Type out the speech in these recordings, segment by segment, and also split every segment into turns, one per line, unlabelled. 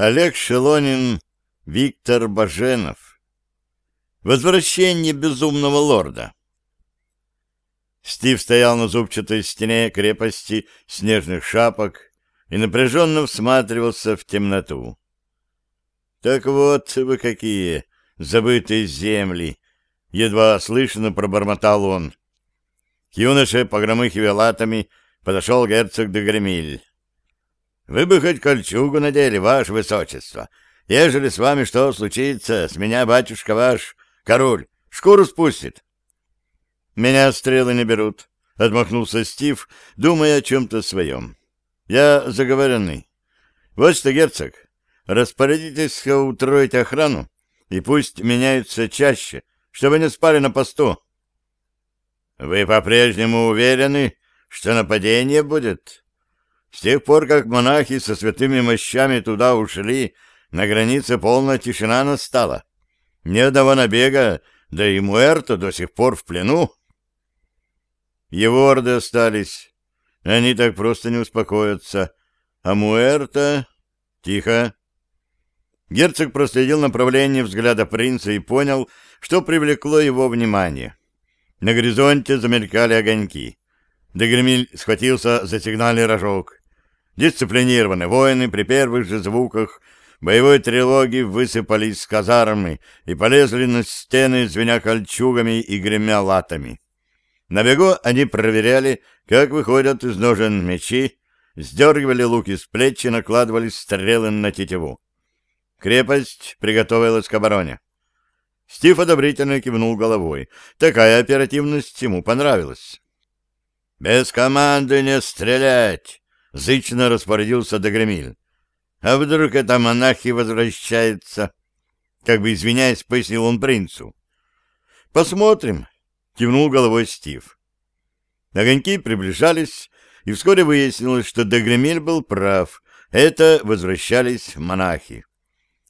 Олег Шелонин, Виктор Баженов. Возвращение безумного лорда. Стив стоял на зубчатой стене крепости снежных шапок и напряженно всматривался в темноту. «Так вот вы какие, забытые земли!» — едва слышно пробормотал он. К юноше, погромыхивая латами, подошел герцог де Гремиль. Вы бы хоть кольчугу надели, ваше высочество. Ежели с вами что случится, с меня батюшка ваш, король, шкуру спустит. Меня стрелы не берут, — отмахнулся Стив, думая о чем-то своем. Я заговоренный. Вот что, герцог, распорядитесь утроить охрану, и пусть меняются чаще, чтобы не спали на посту. Вы по-прежнему уверены, что нападение будет? С тех пор, как монахи со святыми мощами туда ушли, на границе полная тишина настала. Ни одного набега, да и Муэрто до сих пор в плену. Его орды остались. Они так просто не успокоятся. А Муэрто... Тихо. Герцог проследил направление взгляда принца и понял, что привлекло его внимание. На горизонте замелькали огоньки. Дегремиль схватился за сигнальный рожок. Дисциплинированные воины при первых же звуках боевой тревоги высыпались с казармы и полезли на стены, звеня кольчугами и гремя латами. На бегу они проверяли, как выходят из ножен мечи, сдергивали луки с плеч и накладывали стрелы на тетиву. Крепость приготовилась к обороне. Стив одобрительно кивнул головой. Такая оперативность ему понравилась. «Без команды не стрелять!» — зычно распорядился Дагремиль. «А вдруг это монахи возвращаются?» Как бы извиняясь, пояснил он принцу. «Посмотрим», — кивнул головой Стив. Огоньки приближались, и вскоре выяснилось, что Дагремиль был прав. Это возвращались монахи.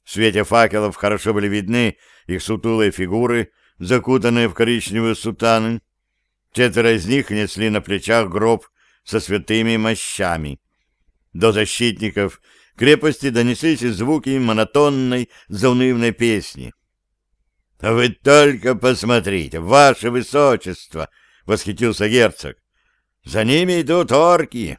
В свете факелов хорошо были видны их сутулые фигуры, закутанные в коричневые сутаны. Четверо из них несли на плечах гроб со святыми мощами. До защитников крепости донеслись звуки монотонной заунывной песни. — Вы только посмотрите, ваше высочество! — восхитился герцог. — За ними идут орки.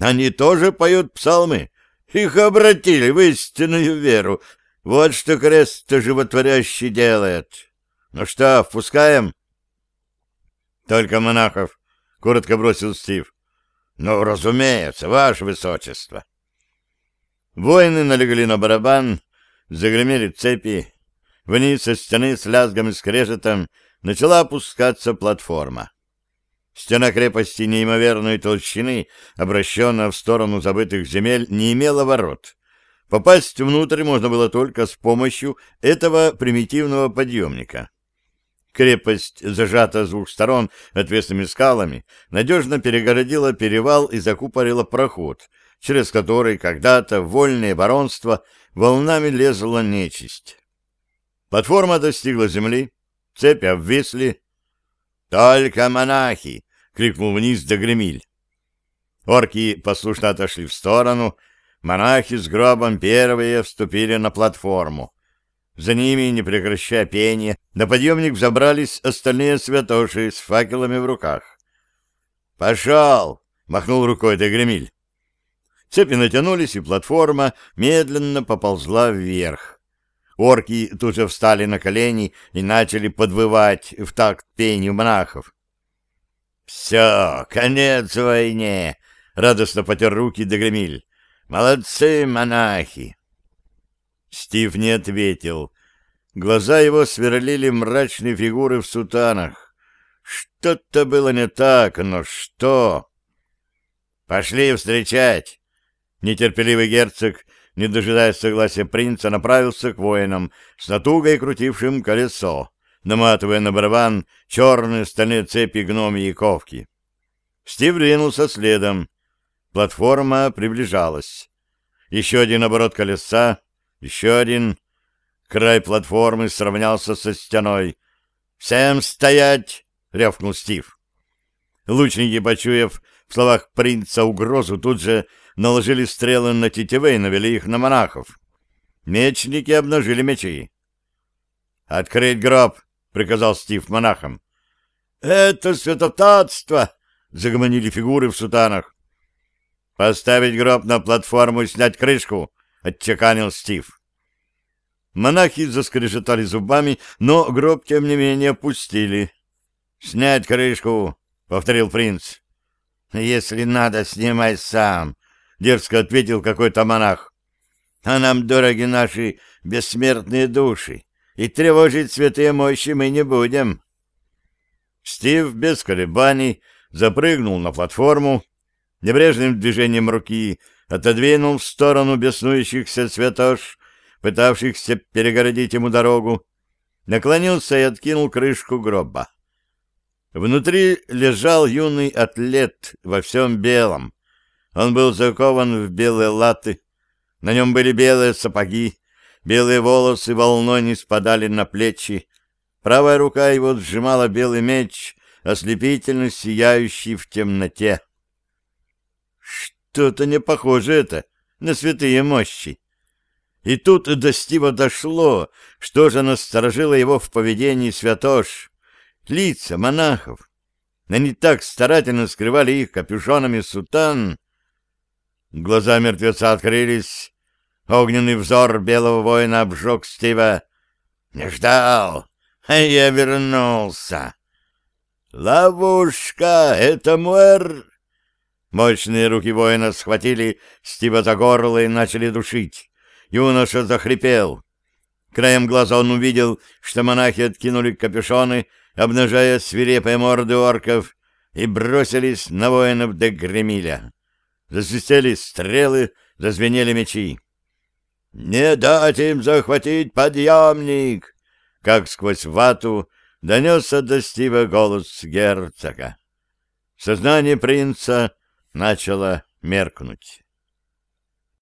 Они тоже поют псалмы. Их обратили в истинную веру. Вот что крест животворящий делает. Ну что, впускаем? — Только монахов, — коротко бросил Стив. Ну, разумеется, ваше высочество. Воины налегли на барабан, загремели цепи. Вниз со стены с лязгом и скрежетом начала опускаться платформа. Стена крепости неимоверной толщины, обращенная в сторону забытых земель, не имела ворот. Попасть внутрь можно было только с помощью этого примитивного подъемника. Крепость, зажата с двух сторон отвесными скалами, надежно перегородила перевал и закупорила проход, через который когда-то вольное баронство волнами лезла нечисть. Платформа достигла земли, цепи обвисли. «Только монахи!» — крикнул вниз Дагремиль. Орки послушно отошли в сторону, монахи с гробом первые вступили на платформу. За ними, не прекращая пения, на подъемник взобрались остальные святоши с факелами в руках. «Пошел!» — махнул рукой Дегремиль. Цепи натянулись, и платформа медленно поползла вверх. Орки тут же встали на колени и начали подвывать в такт пению монахов. «Все, конец войне!» — радостно потер руки Дегремиль. «Молодцы, монахи!» Стив не ответил. Глаза его сверлили мрачные фигуры в сутанах. Что-то было не так, но что? «Пошли встречать!» Нетерпеливый герцог, не дожидаясь согласия принца, направился к воинам с натугой крутившим колесо, наматывая на барабан черные стальные цепи гноми и ковки. Стив двинулся следом. Платформа приближалась. Еще один оборот колеса, еще один. Край платформы сравнялся со стеной. «Всем стоять!» — рявкнул Стив. Лучники, почуяв в словах принца угрозу, тут же наложили стрелы на тетивы и навели их на монахов. Мечники обнажили мечи. «Открыть гроб!» — приказал Стив монахам. «Это святотатство!» — загомонили фигуры в сутанах. «Поставить гроб на платформу и снять крышку!» — отчеканил Стив. Монахи заскрежетали зубами, но гроб, тем не менее, опустили. «Снять крышку!» — повторил принц. «Если надо, снимай сам!» — дерзко ответил какой-то монах. «А нам дороги наши бессмертные души, и тревожить святые мощи мы не будем». Стив без колебаний запрыгнул на платформу, небрежным движением руки отодвинул в сторону беснующихся святош, пытавшихся перегородить ему дорогу, наклонился и откинул крышку гроба. Внутри лежал юный атлет во всем белом. Он был закован в белые латы, на нем были белые сапоги, белые волосы волной не спадали на плечи, правая рука его сжимала белый меч, ослепительно сияющий в темноте. Что-то не похоже это на святые мощи. И тут до Стива дошло, что же насторожило его в поведении святош. Лица монахов. Они так старательно скрывали их капюшонами сутан. Глаза мертвеца открылись. Огненный взор белого воина обжег Стива. «Не ждал, а я вернулся!» «Ловушка! Это мэр!» Мощные руки воина схватили Стива за горло и начали душить. Юноша захрипел. Краем глаза он увидел, что монахи откинули капюшоны, обнажая свирепые морды орков, и бросились на воинов де Гремиля. Засвистели стрелы, зазвенели мечи. «Не дать им захватить подъемник!» Как сквозь вату донесся до Стива голос герцога. Сознание принца начало меркнуть.